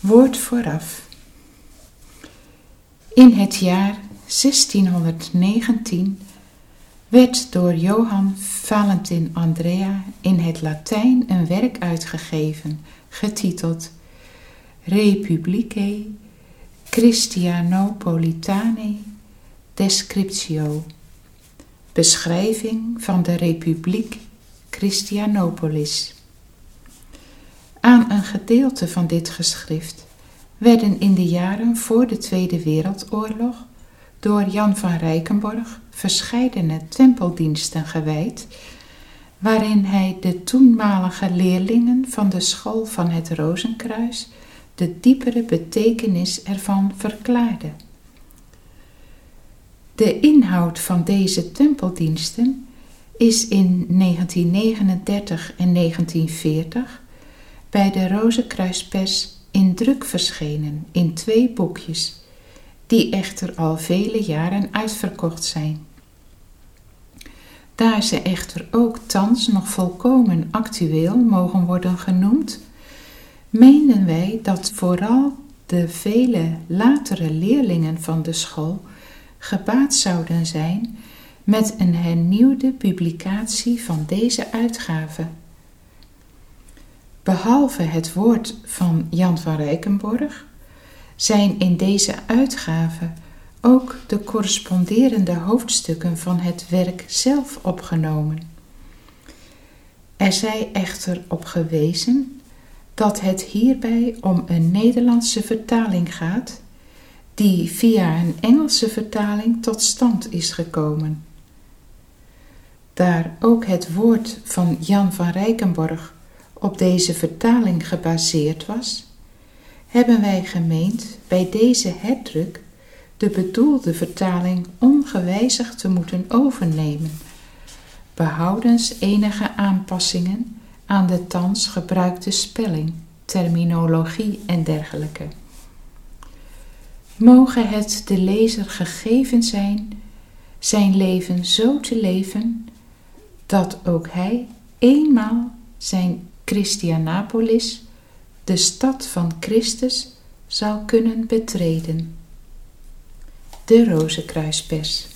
Woord vooraf. In het jaar 1619 werd door Johann Valentin Andrea in het Latijn een werk uitgegeven, getiteld Republicae Christianopolitane Descriptio, beschrijving van de Republiek Christianopolis. Aan een gedeelte van dit geschrift werden in de jaren voor de Tweede Wereldoorlog door Jan van Rijkenborg verscheidene tempeldiensten gewijd, waarin hij de toenmalige leerlingen van de school van het Rozenkruis de diepere betekenis ervan verklaarde. De inhoud van deze tempeldiensten is in 1939 en 1940 bij de Rozenkruispers in druk verschenen in twee boekjes, die echter al vele jaren uitverkocht zijn. Daar ze echter ook thans nog volkomen actueel mogen worden genoemd, meenden wij dat vooral de vele latere leerlingen van de school gebaat zouden zijn met een hernieuwde publicatie van deze uitgave. Behalve het woord van Jan van Rijkenborg zijn in deze uitgave ook de corresponderende hoofdstukken van het werk zelf opgenomen. Er zij echter op gewezen dat het hierbij om een Nederlandse vertaling gaat, die via een Engelse vertaling tot stand is gekomen. Daar ook het woord van Jan van Rijkenborg op deze vertaling gebaseerd was, hebben wij gemeend bij deze herdruk de bedoelde vertaling ongewijzigd te moeten overnemen, behoudens enige aanpassingen aan de thans gebruikte spelling, terminologie en dergelijke. Mogen het de lezer gegeven zijn zijn leven zo te leven dat ook hij eenmaal zijn Christianapolis, de stad van Christus, zal kunnen betreden. De Rozenkruispers.